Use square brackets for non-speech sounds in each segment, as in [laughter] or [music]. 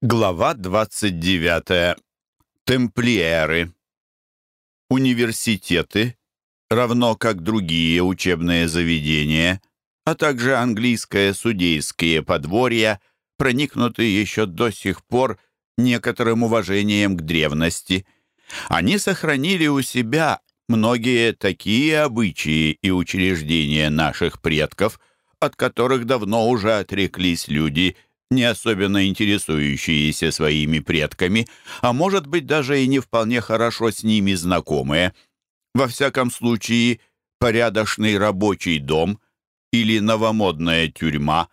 Глава 29. Темплиеры. Университеты, равно как другие учебные заведения, а также английское судейские подворья, проникнуты еще до сих пор некоторым уважением к древности. Они сохранили у себя многие такие обычаи и учреждения наших предков, от которых давно уже отреклись люди – не особенно интересующиеся своими предками, а может быть даже и не вполне хорошо с ними знакомые. Во всяком случае, порядочный рабочий дом или новомодная тюрьма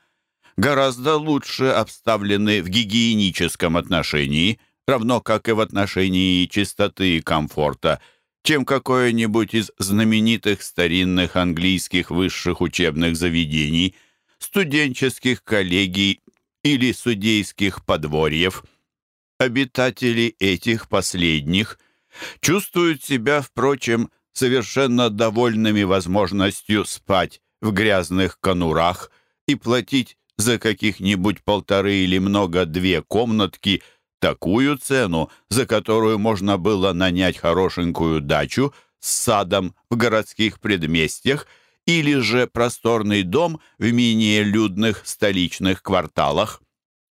гораздо лучше обставлены в гигиеническом отношении, равно как и в отношении чистоты и комфорта, чем какое-нибудь из знаменитых старинных английских высших учебных заведений, студенческих коллегий или судейских подворьев. Обитатели этих последних чувствуют себя, впрочем, совершенно довольными возможностью спать в грязных конурах и платить за каких-нибудь полторы или много-две комнатки такую цену, за которую можно было нанять хорошенькую дачу с садом в городских предместьях или же просторный дом в менее людных столичных кварталах.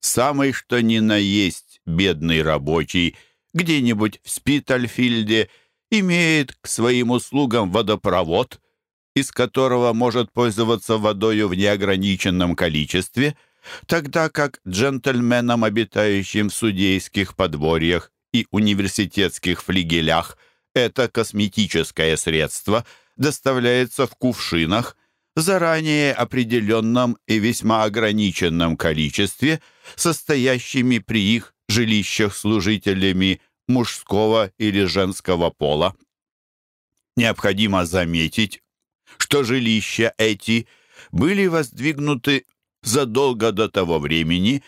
Самый что ни на есть бедный рабочий где-нибудь в Спитальфильде имеет к своим услугам водопровод, из которого может пользоваться водою в неограниченном количестве, тогда как джентльменам, обитающим в судейских подворьях и университетских флигелях, это косметическое средство – доставляется в кувшинах, заранее определенном и весьма ограниченном количестве, состоящими при их жилищах служителями мужского или женского пола. Необходимо заметить, что жилища эти были воздвигнуты задолго до того времени,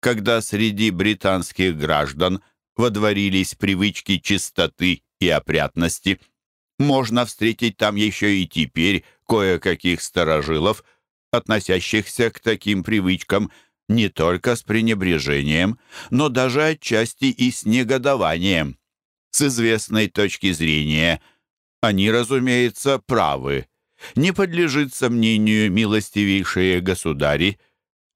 когда среди британских граждан водворились привычки чистоты и опрятности – можно встретить там еще и теперь кое-каких старожилов, относящихся к таким привычкам не только с пренебрежением, но даже отчасти и с негодованием. С известной точки зрения они, разумеется, правы. Не подлежит сомнению милостивейшие государи,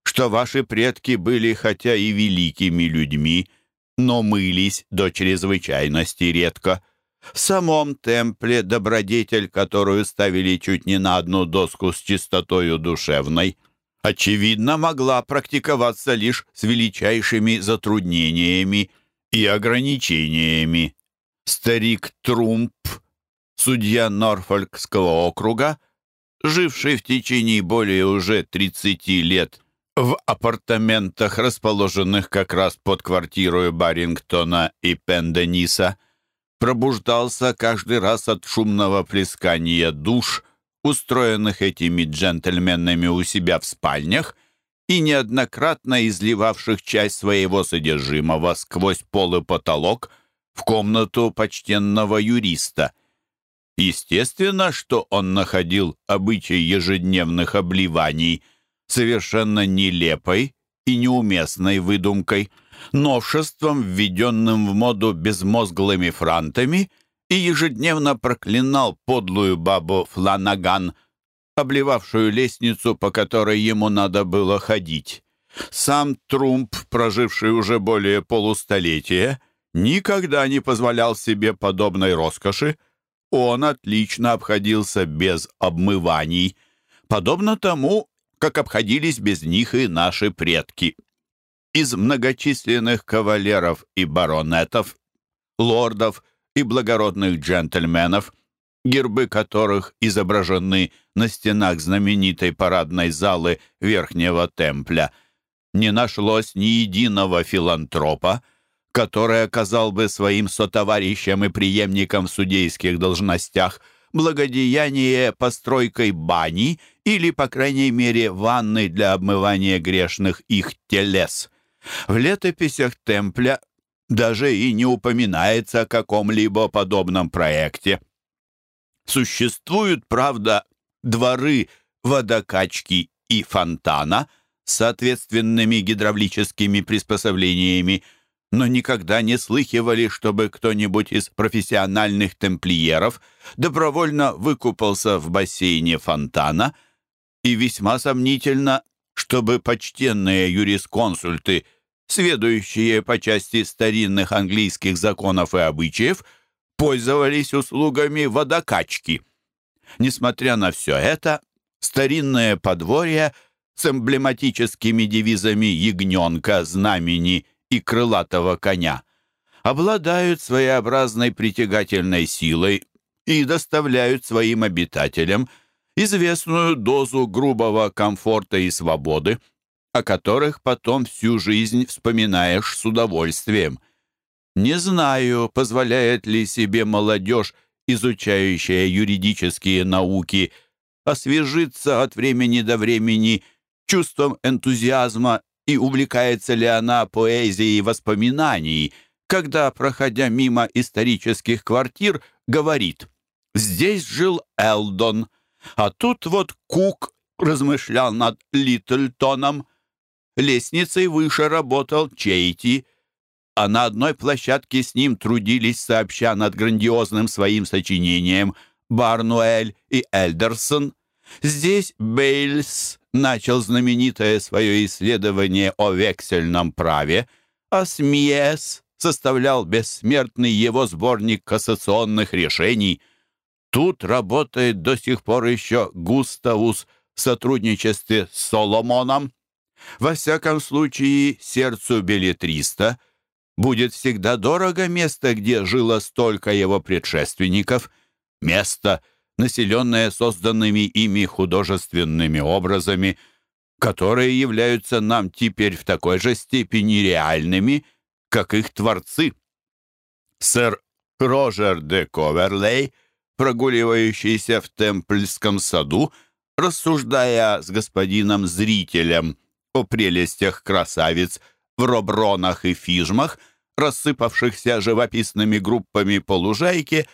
что ваши предки были хотя и великими людьми, но мылись до чрезвычайности редко – в самом темпле добродетель, которую ставили чуть не на одну доску с чистотою душевной, очевидно, могла практиковаться лишь с величайшими затруднениями и ограничениями. Старик Трумп, судья Норфолкского округа, живший в течение более уже 30 лет в апартаментах, расположенных как раз под квартирой Барингтона и Пендениса, пробуждался каждый раз от шумного плескания душ, устроенных этими джентльменами у себя в спальнях, и неоднократно изливавших часть своего содержимого сквозь пол и потолок в комнату почтенного юриста. Естественно, что он находил обычай ежедневных обливаний совершенно нелепой и неуместной выдумкой – новшеством, введенным в моду безмозглыми франтами, и ежедневно проклинал подлую бабу Фланаган, обливавшую лестницу, по которой ему надо было ходить. Сам Трумп, проживший уже более полустолетия, никогда не позволял себе подобной роскоши. Он отлично обходился без обмываний, подобно тому, как обходились без них и наши предки. Из многочисленных кавалеров и баронетов, лордов и благородных джентльменов, гербы которых изображены на стенах знаменитой парадной залы Верхнего Темпля, не нашлось ни единого филантропа, который оказал бы своим сотоварищам и преемникам в судейских должностях благодеяние постройкой бани или, по крайней мере, ванны для обмывания грешных их телес – в летописях Темпля даже и не упоминается о каком-либо подобном проекте. Существуют, правда, дворы водокачки и фонтана, с соответственными гидравлическими приспособлениями, но никогда не слыхивали, чтобы кто-нибудь из профессиональных темплиеров добровольно выкупался в бассейне фонтана, и весьма сомнительно, чтобы почтенные юрисконсульты, сведущие по части старинных английских законов и обычаев, пользовались услугами водокачки. Несмотря на все это, старинное подворье с эмблематическими девизами ягненка, знамени и крылатого коня обладают своеобразной притягательной силой и доставляют своим обитателям известную дозу грубого комфорта и свободы, о которых потом всю жизнь вспоминаешь с удовольствием. Не знаю, позволяет ли себе молодежь, изучающая юридические науки, освежиться от времени до времени чувством энтузиазма и увлекается ли она поэзией воспоминаний, когда, проходя мимо исторических квартир, говорит «Здесь жил Элдон, а тут вот Кук размышлял над Литлтоном, лестницей выше работал Чейти, а на одной площадке с ним трудились сообща над грандиозным своим сочинением Барнуэль и Эльдерсон. Здесь Бейлс начал знаменитое свое исследование о вексельном праве, а Смиес составлял бессмертный его сборник кассационных решений. Тут работает до сих пор еще Густавус в сотрудничестве с Соломоном. Во всяком случае, сердцу билетриста будет всегда дорого место, где жило столько его предшественников, место — населенная созданными ими художественными образами, которые являются нам теперь в такой же степени реальными, как их творцы. Сэр Рожер де Коверлей, прогуливающийся в Темпльском саду, рассуждая с господином-зрителем о прелестях красавиц в робронах и фижмах, рассыпавшихся живописными группами по лужайке,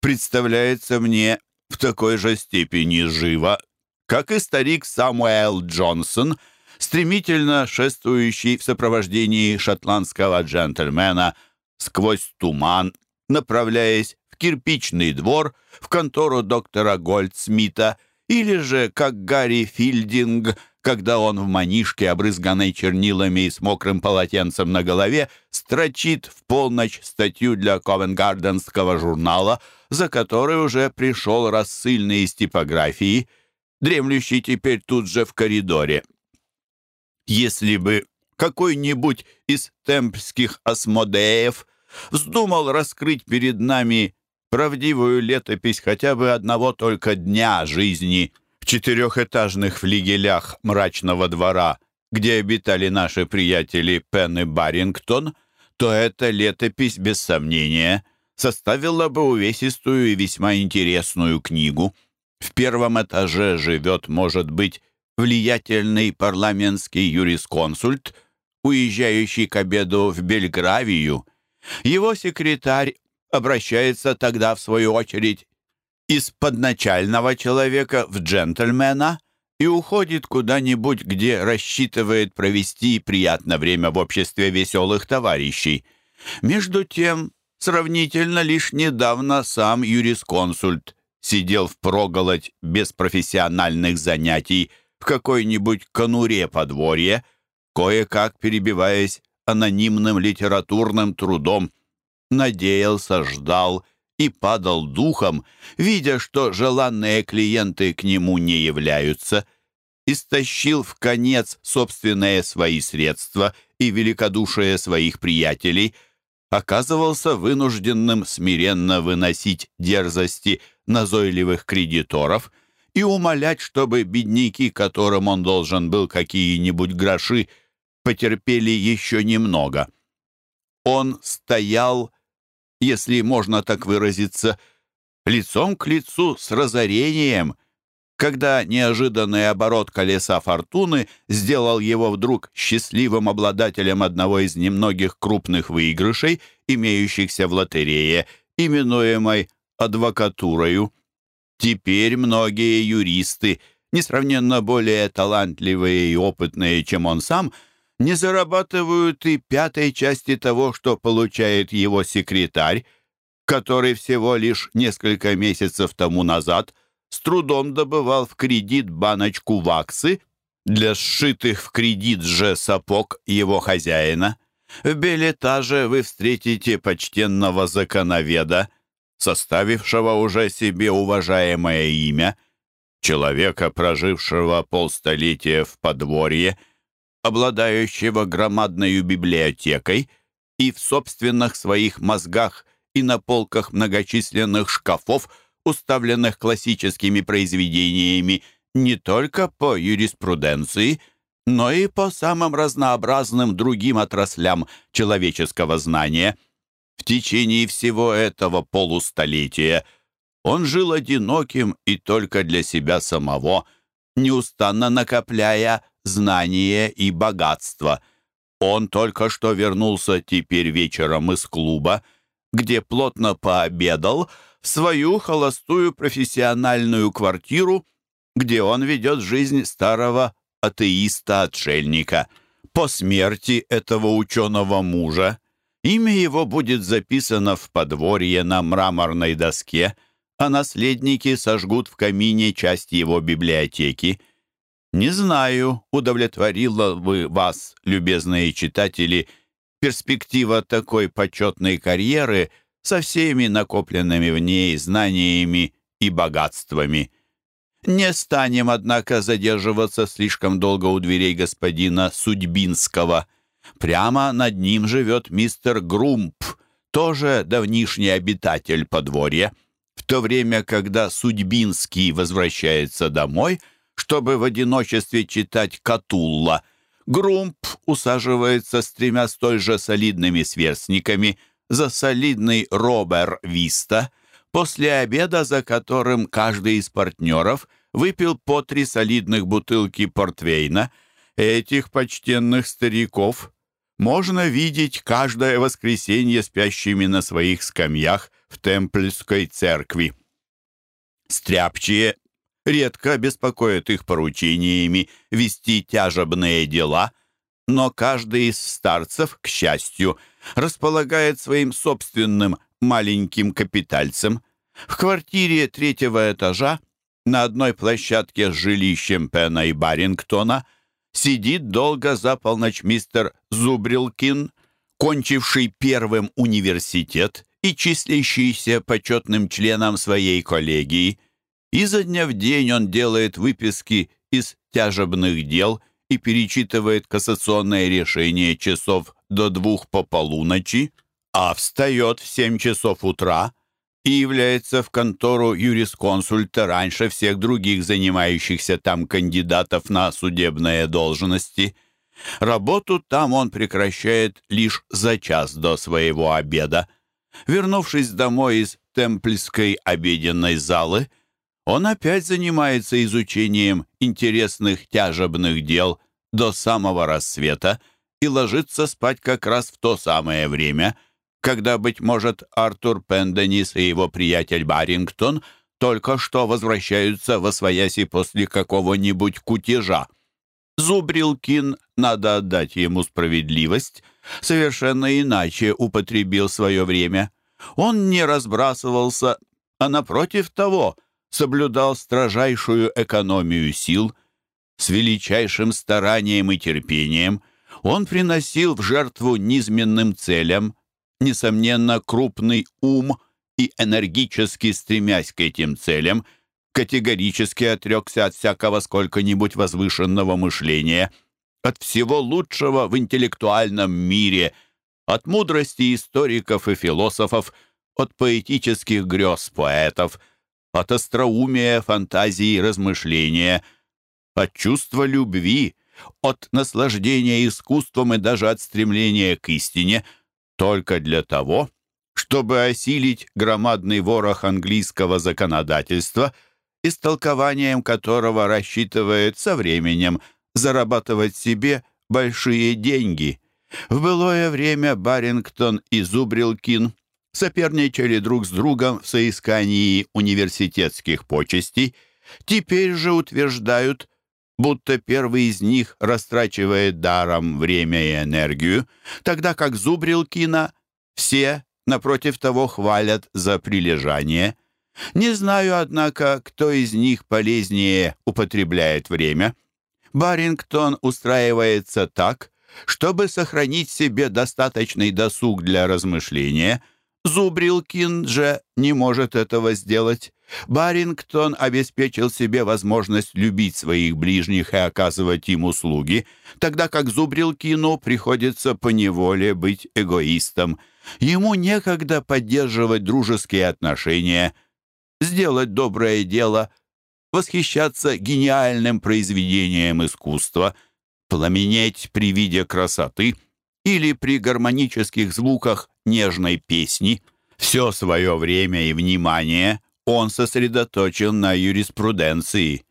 представляется мне в такой же степени живо, как и старик Самуэл Джонсон, стремительно шествующий в сопровождении шотландского джентльмена сквозь туман, направляясь кирпичный двор, в контору доктора Гольдсмита, или же, как Гарри Филдинг, когда он в манишке, обрызганной чернилами и с мокрым полотенцем на голове, строчит в полночь статью для Ковенгарденского журнала — за которой уже пришел рассыльный из типографии, дремлющий теперь тут же в коридоре. Если бы какой-нибудь из темпских осмодеев вздумал раскрыть перед нами правдивую летопись хотя бы одного только дня жизни в четырехэтажных флигелях мрачного двора, где обитали наши приятели Пен и Барингтон, то эта летопись, без сомнения, составила бы увесистую и весьма интересную книгу. В первом этаже живет, может быть, влиятельный парламентский юрисконсульт, уезжающий к обеду в Бельгравию. Его секретарь обращается тогда, в свою очередь, из подначального человека в джентльмена и уходит куда-нибудь, где рассчитывает провести приятное время в обществе веселых товарищей. Между тем, Сравнительно лишь недавно сам юрисконсульт сидел в проголодь без профессиональных занятий в какой-нибудь конуре подворья, кое-как перебиваясь анонимным литературным трудом, надеялся, ждал и падал духом, видя, что желанные клиенты к нему не являются, истощил в конец собственные свои средства и великодушие своих приятелей — оказывался вынужденным смиренно выносить дерзости назойливых кредиторов и умолять, чтобы бедняки, которым он должен был какие-нибудь гроши, потерпели еще немного. Он стоял, если можно так выразиться, лицом к лицу с разорением, когда неожиданный оборот колеса фортуны сделал его вдруг счастливым обладателем одного из немногих крупных выигрышей, имеющихся в лотерее, именуемой адвокатурою. Теперь многие юристы, несравненно более талантливые и опытные, чем он сам, не зарабатывают и пятой части того, что получает его секретарь, который всего лишь несколько месяцев тому назад с трудом добывал в кредит баночку ваксы для сшитых в кредит же сапог его хозяина. В билетаже вы встретите почтенного законоведа, составившего уже себе уважаемое имя, человека, прожившего полстолетия в подворье, обладающего громадной библиотекой и в собственных своих мозгах и на полках многочисленных шкафов, уставленных классическими произведениями не только по юриспруденции, но и по самым разнообразным другим отраслям человеческого знания. В течение всего этого полустолетия он жил одиноким и только для себя самого, неустанно накопляя знания и богатство. Он только что вернулся теперь вечером из клуба, где плотно пообедал в свою холостую профессиональную квартиру, где он ведет жизнь старого атеиста-отшельника. По смерти этого ученого мужа имя его будет записано в подворье на мраморной доске, а наследники сожгут в камине часть его библиотеки. Не знаю, удовлетворила бы вас, любезные читатели, перспектива такой почетной карьеры со всеми накопленными в ней знаниями и богатствами. Не станем, однако, задерживаться слишком долго у дверей господина Судьбинского. Прямо над ним живет мистер Грумп, тоже давнишний обитатель подворья. В то время, когда Судьбинский возвращается домой, чтобы в одиночестве читать Катулла, Грумп усаживается с тремя столь же солидными сверстниками за солидный Робер Виста — После обеда, за которым каждый из партнеров выпил по три солидных бутылки портвейна, этих почтенных стариков можно видеть каждое воскресенье спящими на своих скамьях в Темпльской церкви. Стряпчие редко беспокоят их поручениями вести тяжебные дела, но каждый из старцев, к счастью, располагает своим собственным маленьким капитальцем. В квартире третьего этажа на одной площадке с жилищем Пена и Барингтона сидит долго за полночь мистер Зубрилкин, кончивший первым университет и числящийся почетным членом своей коллегии. Изо дня в день он делает выписки из тяжебных дел и перечитывает кассационное решение часов до двух по полуночи, а встает в семь часов утра и является в контору юрисконсульта раньше всех других занимающихся там кандидатов на судебные должности. Работу там он прекращает лишь за час до своего обеда. Вернувшись домой из темпльской обеденной залы, он опять занимается изучением интересных тяжебных дел до самого рассвета и ложится спать как раз в то самое время — когда, быть может, Артур Пенденис и его приятель Барингтон только что возвращаются во свояси после какого-нибудь кутежа. Зубрилкин, надо отдать ему справедливость, совершенно иначе употребил свое время. Он не разбрасывался, а напротив того соблюдал строжайшую экономию сил. С величайшим старанием и терпением он приносил в жертву низменным целям, несомненно, крупный ум и энергически стремясь к этим целям, категорически отрекся от всякого сколько-нибудь возвышенного мышления, от всего лучшего в интеллектуальном мире, от мудрости историков и философов, от поэтических грез поэтов, от остроумия, фантазии размышления, от чувства любви, от наслаждения искусством и даже от стремления к истине — только для того, чтобы осилить громадный ворох английского законодательства, истолкованием которого рассчитывает со временем зарабатывать себе большие деньги. В былое время Барингтон и Зубрилкин соперничали друг с другом в соискании университетских почестей, теперь же утверждают, будто первый из них растрачивает даром время и энергию, тогда как Зубрилкина все, напротив того, хвалят за прилежание. Не знаю, однако, кто из них полезнее употребляет время. Барингтон устраивается так, чтобы сохранить себе достаточный досуг для размышления. Зубрилкин же не может этого сделать. Барингтон обеспечил себе возможность любить своих ближних и оказывать им услуги, тогда как Зубрилкину приходится поневоле быть эгоистом. Ему некогда поддерживать дружеские отношения, сделать доброе дело, восхищаться гениальным произведением искусства, пламенеть при виде красоты или при гармонических звуках нежной песни. Все свое время и внимание он сосредоточил на юриспруденции.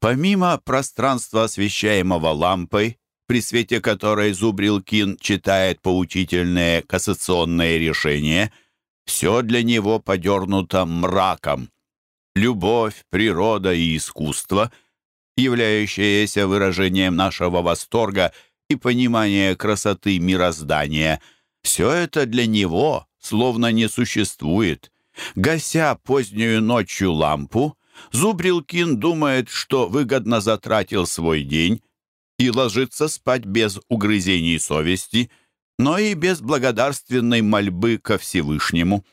Помимо пространства, освещаемого лампой, при свете которой Зубрилкин читает поучительные кассационные решения, все для него подернуто мраком. Любовь, природа и искусство, являющиеся выражением нашего восторга и понимания красоты мироздания, все это для него словно не существует. Гася позднюю ночью лампу, Зубрилкин думает, что выгодно затратил свой день и ложится спать без угрызений совести, но и без благодарственной мольбы ко Всевышнему.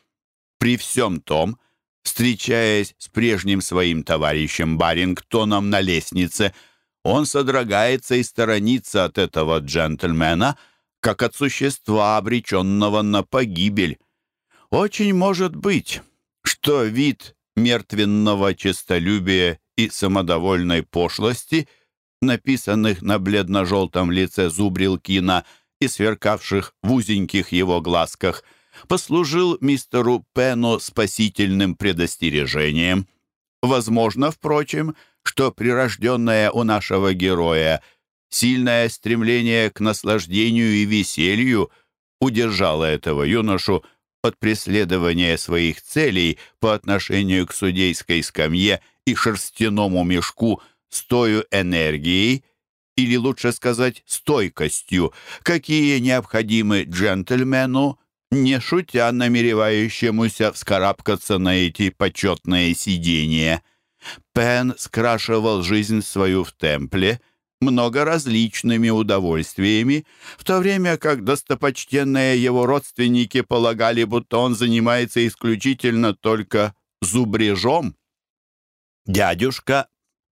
При всем том, встречаясь с прежним своим товарищем Барингтоном на лестнице, он содрогается и сторонится от этого джентльмена, как от существа, обреченного на погибель. Очень может быть, что вид мертвенного честолюбия и самодовольной пошлости, написанных на бледно-желтом лице Зубрилкина и сверкавших в узеньких его глазках, послужил мистеру Пену спасительным предостережением. Возможно, впрочем, что прирожденное у нашего героя сильное стремление к наслаждению и веселью удержало этого юношу от преследования своих целей по отношению к судейской скамье и шерстяному мешку с той энергией, или лучше сказать, стойкостью, какие необходимы джентльмену, не шутя намеревающемуся вскарабкаться на эти почетные сидения. Пен скрашивал жизнь свою в темпле — много различными удовольствиями, в то время как достопочтенные его родственники полагали, будто он занимается исключительно только зубрежом. Дядюшка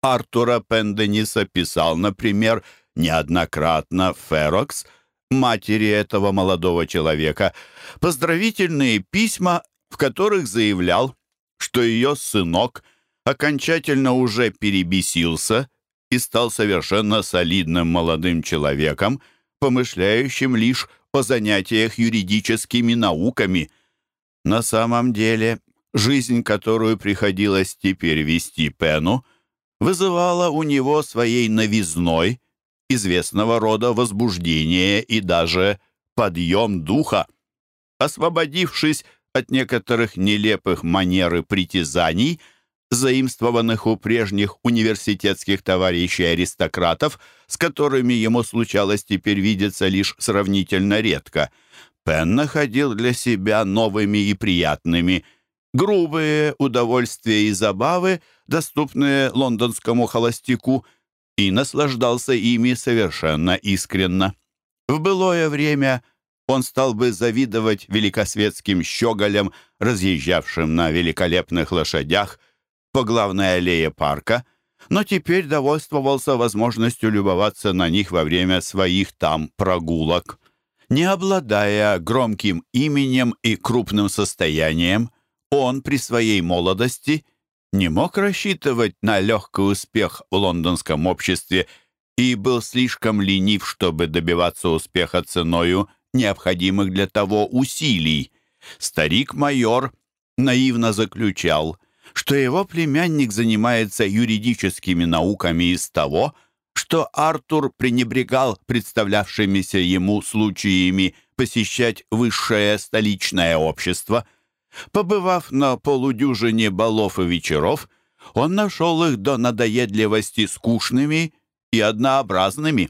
Артура Пендениса писал, например, неоднократно Ферокс, матери этого молодого человека, поздравительные письма, в которых заявлял, что ее сынок окончательно уже перебесился – и стал совершенно солидным молодым человеком, помышляющим лишь о занятиях юридическими науками. На самом деле, жизнь, которую приходилось теперь вести Пену, вызывала у него своей новизной известного рода возбуждение и даже подъем духа. Освободившись от некоторых нелепых манер и притязаний – заимствованных у прежних университетских товарищей-аристократов, с которыми ему случалось теперь видеться лишь сравнительно редко. Пен находил для себя новыми и приятными грубые удовольствия и забавы, доступные лондонскому холостяку, и наслаждался ими совершенно искренно. В былое время он стал бы завидовать великосветским щеголям, разъезжавшим на великолепных лошадях, по главной аллее парка, но теперь довольствовался возможностью любоваться на них во время своих там прогулок. Не обладая громким именем и крупным состоянием, он при своей молодости не мог рассчитывать на легкий успех в лондонском обществе и был слишком ленив, чтобы добиваться успеха ценою необходимых для того усилий. Старик-майор наивно заключал – что его племянник занимается юридическими науками из того, что Артур пренебрегал представлявшимися ему случаями посещать высшее столичное общество. Побывав на полудюжине балов и вечеров, Он нашел их до надоедливости скучными и однообразными.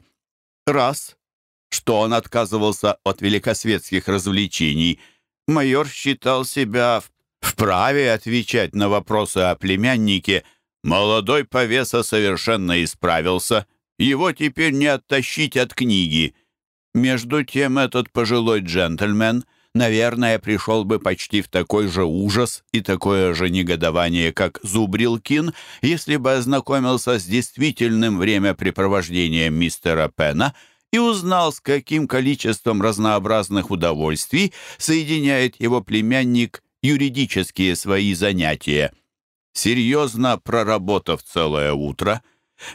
Раз, что он отказывался от великосветских развлечений, майор считал себя вправе отвечать на вопросы о племяннике. Молодой повеса совершенно исправился. Его теперь не оттащить от книги. Между тем этот пожилой джентльмен — наверное, пришел бы почти в такой же ужас и такое же негодование, как Зубрилкин, если бы ознакомился с действительным времяпрепровождением мистера Пена и узнал, с каким количеством разнообразных удовольствий соединяет его племянник юридические свои занятия. Серьезно проработав целое утро,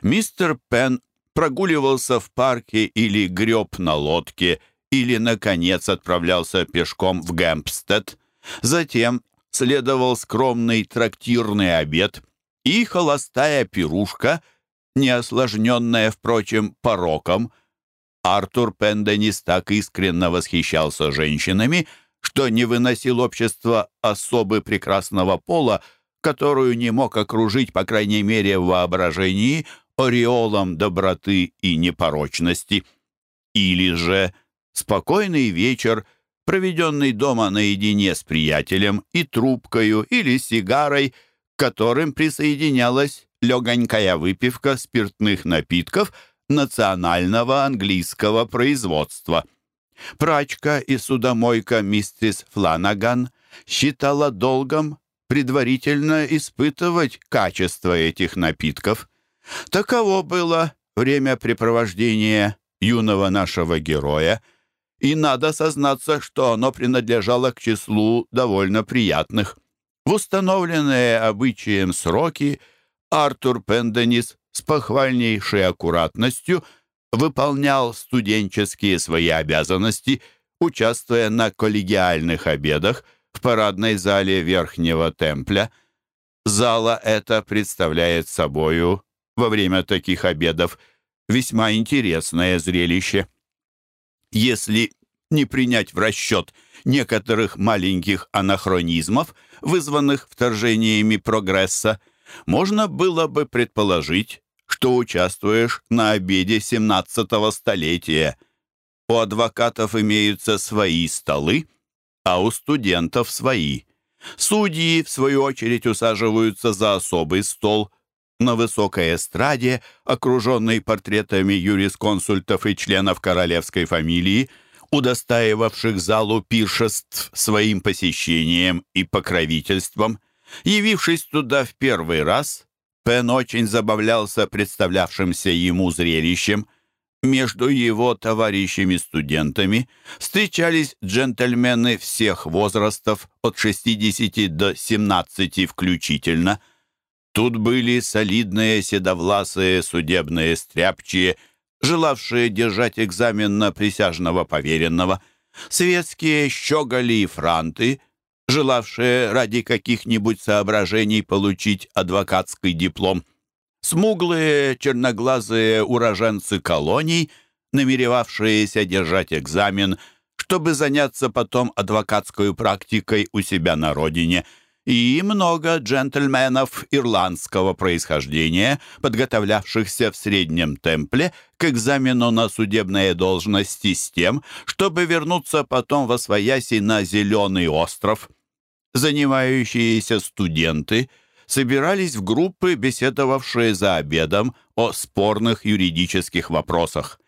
мистер Пен прогуливался в парке или греб на лодке – или, наконец, отправлялся пешком в Гэмпстед. Затем следовал скромный трактирный обед и холостая пирушка, не осложненная, впрочем, пороком. Артур Пенденис так искренне восхищался женщинами, что не выносил общества особы прекрасного пола, которую не мог окружить, по крайней мере, в воображении, ореолом доброты и непорочности. Или же Спокойный вечер, проведенный дома наедине с приятелем и трубкою или сигарой, к которым присоединялась легонькая выпивка спиртных напитков национального английского производства. Прачка и судомойка мистерс Фланаган считала долгом предварительно испытывать качество этих напитков. Таково было времяпрепровождение юного нашего героя — и надо сознаться, что оно принадлежало к числу довольно приятных. В установленные обычаем сроки Артур Пенденис с похвальнейшей аккуратностью выполнял студенческие свои обязанности, участвуя на коллегиальных обедах в парадной зале Верхнего Темпля. Зала эта представляет собою во время таких обедов весьма интересное зрелище если не принять в расчет некоторых маленьких анахронизмов, вызванных вторжениями прогресса, можно было бы предположить, что участвуешь на обеде 17-го столетия. У адвокатов имеются свои столы, а у студентов свои. Судьи, в свою очередь, усаживаются за особый стол – на высокой эстраде, окруженной портретами юрисконсультов и членов королевской фамилии, удостаивавших залу пиршеств своим посещением и покровительством. Явившись туда в первый раз, Пен очень забавлялся представлявшимся ему зрелищем. Между его товарищами-студентами встречались джентльмены всех возрастов, от 60 до 17 включительно – Тут были солидные седовласые судебные стряпчие, желавшие держать экзамен на присяжного поверенного, светские щеголи и франты, желавшие ради каких-нибудь соображений получить адвокатский диплом, смуглые черноглазые уроженцы колоний, намеревавшиеся держать экзамен, чтобы заняться потом адвокатской практикой у себя на родине – и много джентльменов ирландского происхождения, подготовлявшихся в среднем темпле к экзамену на судебные должности с тем, чтобы вернуться потом во свояси на Зеленый остров. Занимающиеся студенты собирались в группы, беседовавшие за обедом о спорных юридических вопросах.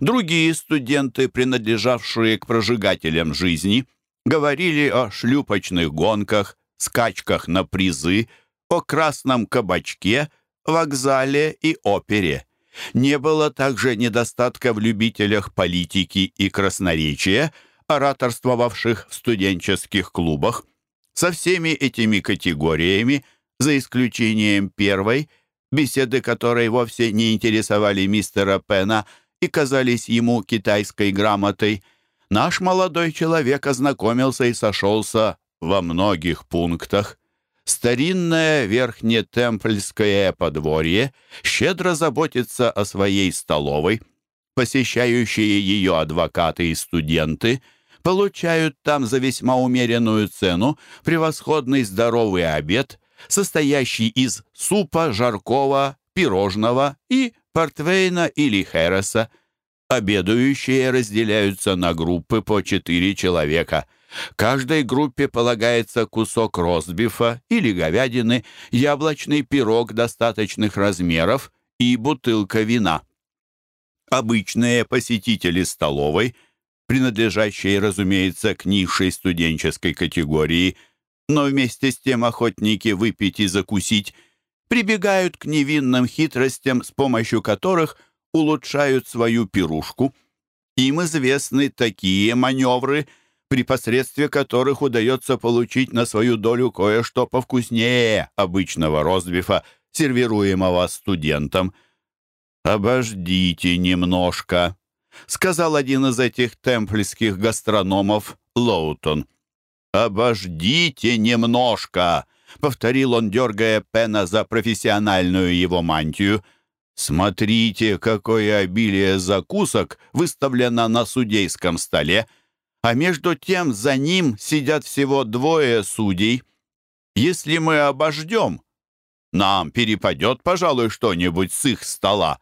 Другие студенты, принадлежавшие к прожигателям жизни, говорили о шлюпочных гонках, скачках на призы, о красном кабачке, вокзале и опере. Не было также недостатка в любителях политики и красноречия, ораторствовавших в студенческих клубах. Со всеми этими категориями, за исключением первой, беседы которой вовсе не интересовали мистера Пена и казались ему китайской грамотой, наш молодой человек ознакомился и сошелся во многих пунктах. Старинное верхнетемпльское подворье щедро заботится о своей столовой. Посещающие ее адвокаты и студенты получают там за весьма умеренную цену превосходный здоровый обед, состоящий из супа, жаркого, пирожного и портвейна или хереса. Обедающие разделяются на группы по четыре человека. Каждой группе полагается кусок ростбифа или говядины, яблочный пирог достаточных размеров и бутылка вина. Обычные посетители столовой, принадлежащие, разумеется, к низшей студенческой категории, но вместе с тем охотники выпить и закусить, прибегают к невинным хитростям, с помощью которых улучшают свою пирушку. Им известны такие маневры, при посредстве которых удается получить на свою долю кое-что повкуснее обычного ростбифа, сервируемого студентам. «Обождите немножко», — сказал один из этих темпльских гастрономов, Лоутон. «Обождите немножко», — повторил он, дергая Пена за профессиональную его мантию. «Смотрите, какое обилие закусок выставлено на судейском столе, а между тем за ним сидят всего двое судей. Если мы обождем, нам перепадет, пожалуй, что-нибудь с их стола».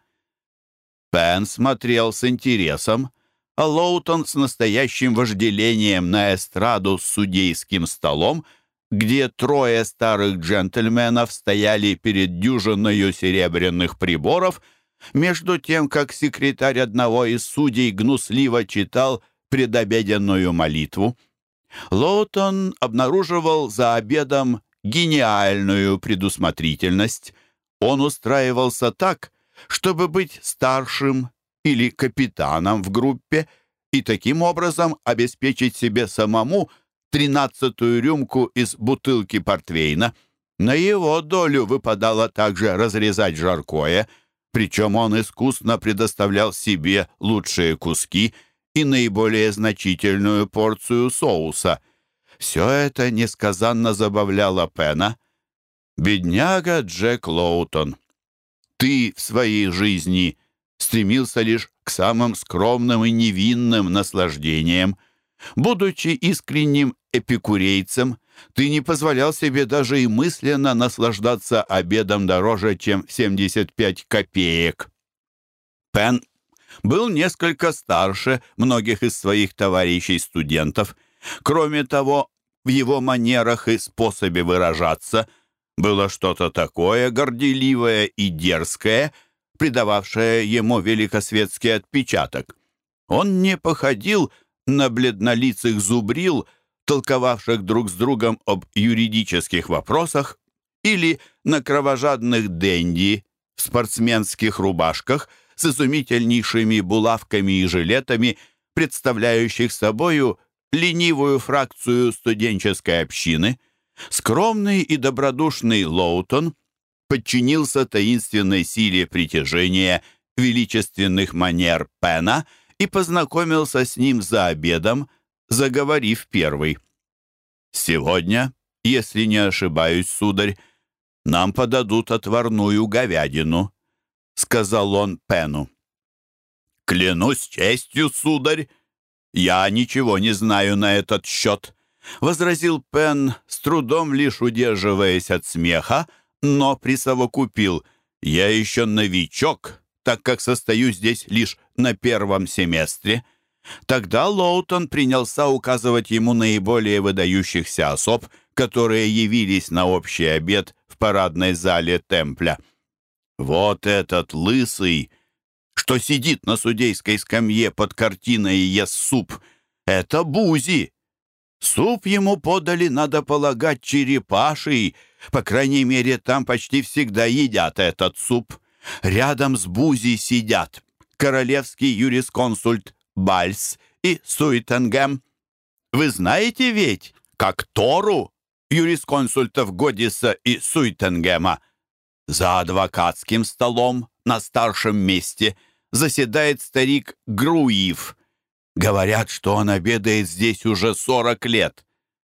Пен смотрел с интересом, а Лоутон с настоящим вожделением на эстраду с судейским столом, где трое старых джентльменов стояли перед дюжиною серебряных приборов, между тем, как секретарь одного из судей гнусливо читал предобеденную молитву. Лоутон обнаруживал за обедом гениальную предусмотрительность. Он устраивался так, чтобы быть старшим или капитаном в группе и таким образом обеспечить себе самому тринадцатую рюмку из бутылки портвейна. На его долю выпадало также разрезать жаркое, причем он искусно предоставлял себе лучшие куски и наиболее значительную порцию соуса. Все это несказанно забавляло Пена. Бедняга Джек Лоутон ты в своей жизни стремился лишь к самым скромным и невинным наслаждениям. Будучи искренним эпикурейцем, ты не позволял себе даже и мысленно наслаждаться обедом дороже, чем 75 копеек. Пен был несколько старше многих из своих товарищей-студентов. Кроме того, в его манерах и способе выражаться – было что-то такое горделивое и дерзкое, придававшее ему великосветский отпечаток. Он не походил на бледнолицых зубрил, толковавших друг с другом об юридических вопросах, или на кровожадных денди в спортсменских рубашках с изумительнейшими булавками и жилетами, представляющих собою ленивую фракцию студенческой общины — Скромный и добродушный Лоутон подчинился таинственной силе притяжения величественных манер Пена и познакомился с ним за обедом, заговорив первый. «Сегодня, если не ошибаюсь, сударь, нам подадут отварную говядину», — сказал он Пену. «Клянусь честью, сударь, я ничего не знаю на этот счет», — возразил Пен, с трудом лишь удерживаясь от смеха, но присовокупил «Я еще новичок, так как состою здесь лишь на первом семестре». Тогда Лоутон принялся указывать ему наиболее выдающихся особ, которые явились на общий обед в парадной зале Темпля. «Вот этот лысый, что сидит на судейской скамье под картиной ест суп, это Бузи!» Суп ему подали, надо полагать, черепаший. По крайней мере, там почти всегда едят этот суп. Рядом с Бузи сидят королевский юрисконсульт Бальс и Суитенгем. Вы знаете ведь, как Тору, юрисконсультов Годиса и Суитенгема, за адвокатским столом на старшем месте заседает старик Груев — Говорят, что он обедает здесь уже сорок лет.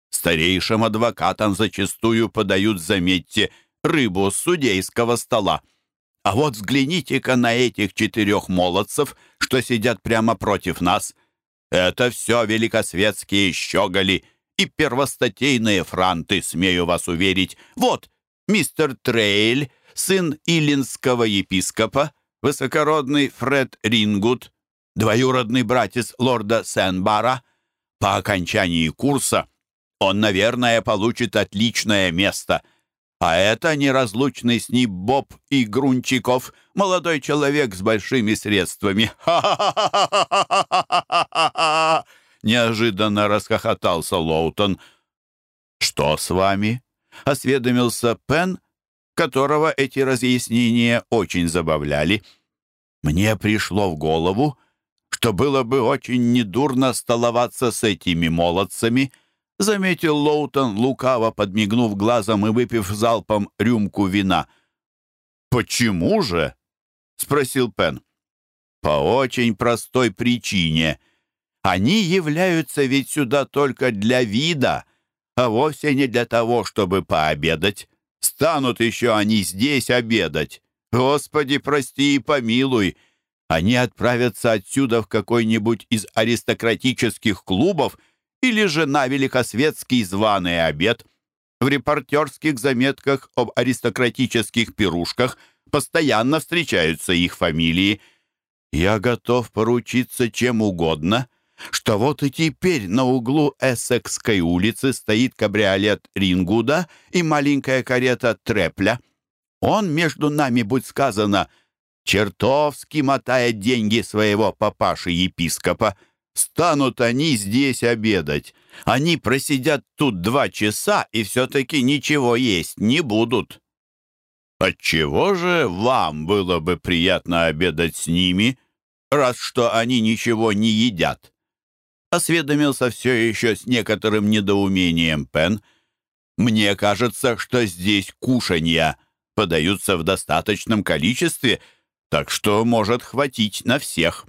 Старейшим адвокатам зачастую подают, заметьте, рыбу с судейского стола. А вот взгляните-ка на этих четырех молодцев, что сидят прямо против нас. Это все великосветские щеголи и первостатейные франты, смею вас уверить. Вот, мистер Трейль, сын Иллинского епископа, высокородный Фред Рингут, двоюродный братец лорда Сенбара. По окончании курса он, наверное, получит отличное место. А это неразлучный с ним Боб и Грунчиков, молодой человек с большими средствами. [laughs] Неожиданно расхохотался Лоутон. «Что с вами?» — осведомился Пен, которого эти разъяснения очень забавляли. «Мне пришло в голову, что было бы очень недурно столоваться с этими молодцами», — заметил Лоутон, лукаво подмигнув глазом и выпив залпом рюмку вина. «Почему же?» — спросил Пен. «По очень простой причине. Они являются ведь сюда только для вида, а вовсе не для того, чтобы пообедать. Станут еще они здесь обедать. Господи, прости и помилуй!» они отправятся отсюда в какой-нибудь из аристократических клубов или же на великосветский званый обед. В репортерских заметках об аристократических пирушках постоянно встречаются их фамилии. Я готов поручиться чем угодно, что вот и теперь на углу Эссекской улицы стоит кабриолет Рингуда и маленькая карета Трепля. Он, между нами, будь сказано, — чертовски мотает деньги своего папаши-епископа. Станут они здесь обедать. Они просидят тут два часа и все-таки ничего есть не будут. Отчего же вам было бы приятно обедать с ними, раз что они ничего не едят? Осведомился все еще с некоторым недоумением Пен. Мне кажется, что здесь кушанья подаются в достаточном количестве — так что может хватить на всех».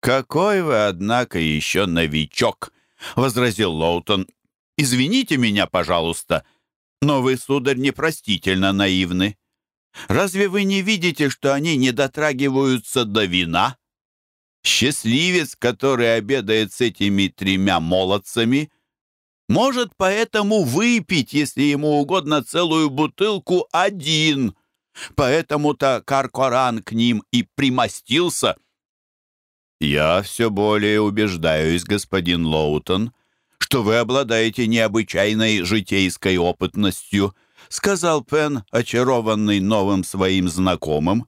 «Какой вы, однако, еще новичок!» — возразил Лоутон. «Извините меня, пожалуйста, но вы, сударь, непростительно наивны. Разве вы не видите, что они не дотрагиваются до вина? Счастливец, который обедает с этими тремя молодцами, может поэтому выпить, если ему угодно, целую бутылку один». Поэтому-то Каркоран к ним и примостился. «Я все более убеждаюсь, господин Лоутон, что вы обладаете необычайной житейской опытностью», сказал Пен, очарованный новым своим знакомым,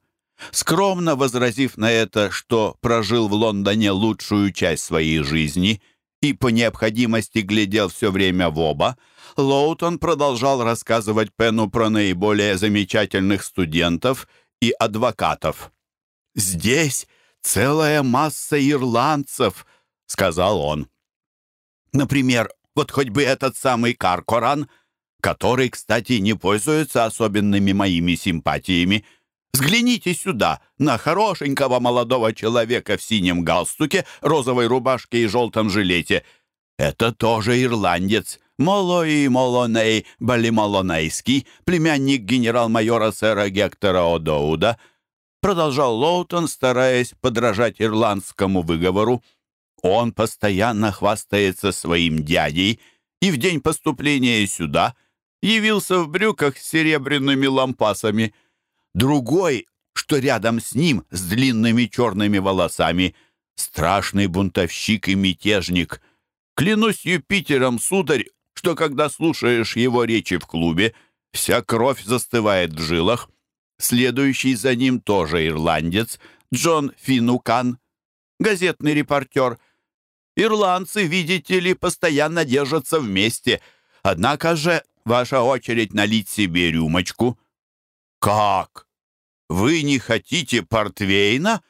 скромно возразив на это, что прожил в Лондоне лучшую часть своей жизни и по необходимости глядел все время в оба, Лоутон продолжал рассказывать Пену про наиболее замечательных студентов и адвокатов. «Здесь целая масса ирландцев», — сказал он. «Например, вот хоть бы этот самый Каркоран, который, кстати, не пользуется особенными моими симпатиями. Взгляните сюда, на хорошенького молодого человека в синем галстуке, розовой рубашке и желтом жилете. Это тоже ирландец. Молой Молоней Балимолонейский, племянник генерал-майора сэра Гектора О'Доуда, продолжал Лоутон, стараясь подражать ирландскому выговору. Он постоянно хвастается своим дядей и в день поступления сюда явился в брюках с серебряными лампасами. Другой, что рядом с ним, с длинными черными волосами, страшный бунтовщик и мятежник. Клянусь Юпитером, сударь, что когда слушаешь его речи в клубе, вся кровь застывает в жилах. Следующий за ним тоже ирландец, Джон Финукан, газетный репортер. Ирландцы, видите ли, постоянно держатся вместе. Однако же ваша очередь налить себе рюмочку. Как? Вы не хотите портвейна?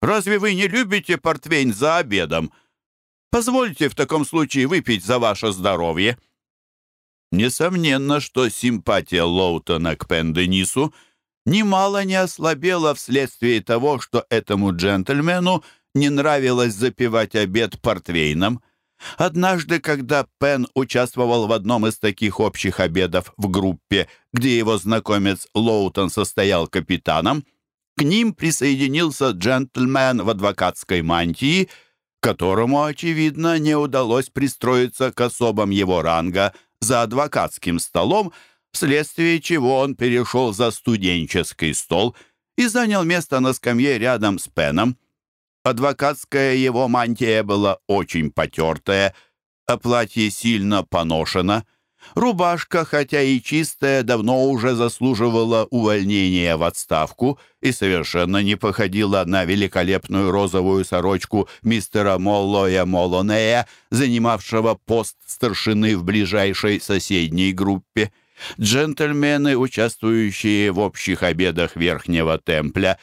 Разве вы не любите портвейн за обедом? Позвольте в таком случае выпить за ваше здоровье». Несомненно, что симпатия Лоутона к Пен-Денису немало не ослабела вследствие того, что этому джентльмену не нравилось запивать обед портвейном. Однажды, когда Пен участвовал в одном из таких общих обедов в группе, где его знакомец Лоутон состоял капитаном, к ним присоединился джентльмен в адвокатской мантии — которому, очевидно, не удалось пристроиться к особам его ранга за адвокатским столом, вследствие чего он перешел за студенческий стол и занял место на скамье рядом с Пеном. Адвокатская его мантия была очень потертая, а платье сильно поношено. Рубашка, хотя и чистая, давно уже заслуживала увольнения в отставку и совершенно не походила на великолепную розовую сорочку мистера Моллоя Молонея, занимавшего пост старшины в ближайшей соседней группе. Джентльмены, участвующие в общих обедах Верхнего Темпля,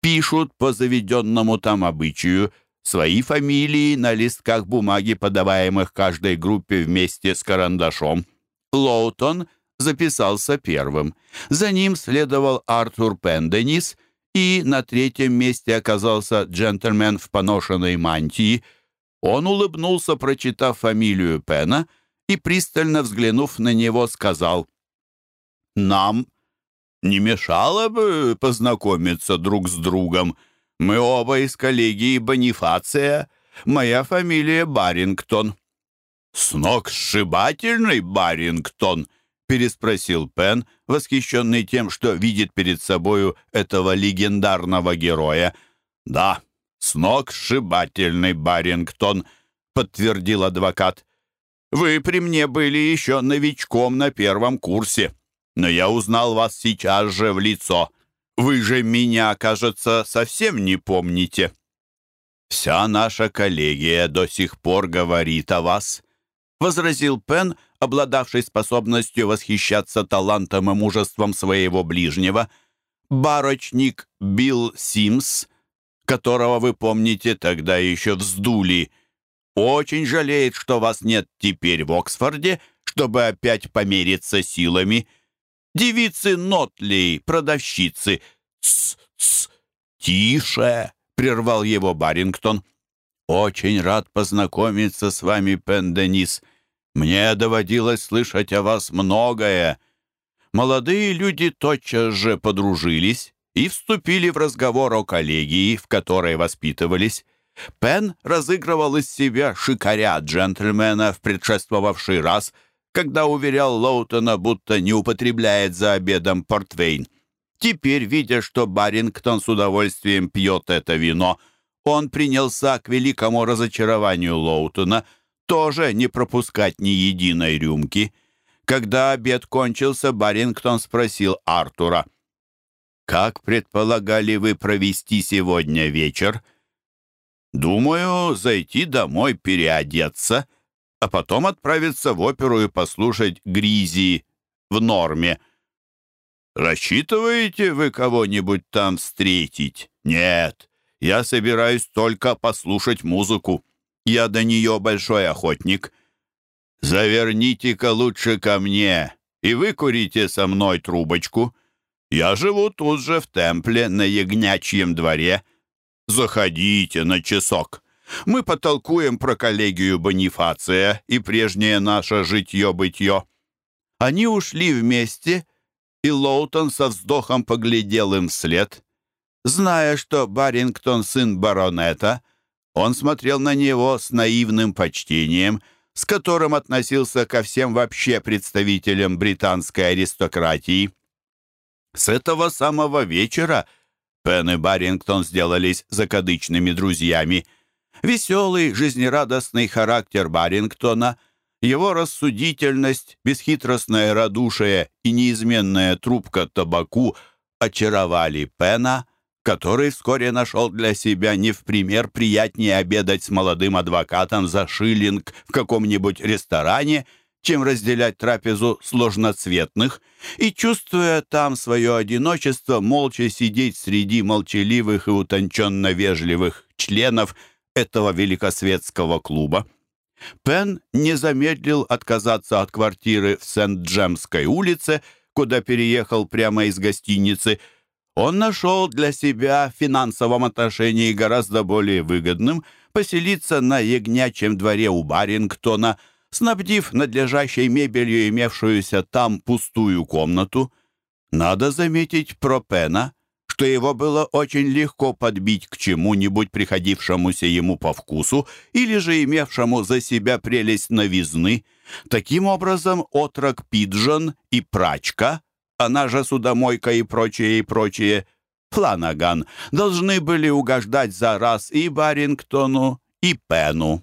пишут по заведенному там обычаю свои фамилии на листках бумаги, подаваемых каждой группе вместе с карандашом. Лоутон записался первым. За ним следовал Артур Пенденис, и на третьем месте оказался джентльмен в поношенной мантии. Он улыбнулся, прочитав фамилию Пена, и, пристально взглянув на него, сказал, «Нам не мешало бы познакомиться друг с другом. Мы оба из коллегии Бонифация. Моя фамилия Барингтон». «Сногсшибательный Барингтон?» — переспросил Пен, восхищенный тем, что видит перед собою этого легендарного героя. «Да, сногсшибательный Барингтон», — подтвердил адвокат. «Вы при мне были еще новичком на первом курсе, но я узнал вас сейчас же в лицо. Вы же меня, кажется, совсем не помните». «Вся наша коллегия до сих пор говорит о вас», — возразил Пен, обладавший способностью восхищаться талантом и мужеством своего ближнего. «Барочник Билл Симс, которого вы помните, тогда еще вздули, очень жалеет, что вас нет теперь в Оксфорде, чтобы опять помериться силами. Девицы Нотли, продавщицы. Тс-тс, тише!» — прервал его Барингтон. «Очень рад познакомиться с вами, Пен Денис. Мне доводилось слышать о вас многое». Молодые люди тотчас же подружились и вступили в разговор о коллегии, в которой воспитывались. Пен разыгрывал из себя шикаря джентльмена в предшествовавший раз, когда уверял Лоутона, будто не употребляет за обедом портвейн. Теперь, видя, что Барингтон с удовольствием пьет это вино, он принялся к великому разочарованию Лоутона тоже не пропускать ни единой рюмки. Когда обед кончился, Барингтон спросил Артура, «Как предполагали вы провести сегодня вечер?» «Думаю, зайти домой переодеться, а потом отправиться в оперу и послушать Гризи в норме». «Рассчитываете вы кого-нибудь там встретить?» «Нет, я собираюсь только послушать музыку. Я до нее большой охотник. Заверните-ка лучше ко мне и выкурите со мной трубочку. Я живу тут же в темпле на Ягнячьем дворе. Заходите на часок. Мы потолкуем про коллегию Бонифация и прежнее наше житье-бытье». Они ушли вместе, и Лоутон со вздохом поглядел им вслед. Зная, что Барингтон сын баронета, он смотрел на него с наивным почтением, с которым относился ко всем вообще представителям британской аристократии. С этого самого вечера Пен и Барингтон сделались закадычными друзьями. Веселый, жизнерадостный характер Барингтона, его рассудительность, бесхитростное радушие и неизменная трубка табаку очаровали Пена, который вскоре нашел для себя не в пример приятнее обедать с молодым адвокатом за шиллинг в каком-нибудь ресторане, чем разделять трапезу сложноцветных, и, чувствуя там свое одиночество, молча сидеть среди молчаливых и утонченно вежливых членов этого великосветского клуба. Пен не замедлил отказаться от квартиры в Сент-Джемской улице, куда переехал прямо из гостиницы – он нашел для себя в финансовом отношении гораздо более выгодным поселиться на ягнячьем дворе у Барингтона, снабдив надлежащей мебелью имевшуюся там пустую комнату. Надо заметить про Пена, что его было очень легко подбить к чему-нибудь приходившемуся ему по вкусу или же имевшему за себя прелесть новизны. Таким образом, отрок Пиджон и прачка, она же судомойка и прочее, и прочее, Фланаган, должны были угождать за раз и Барингтону, и Пену.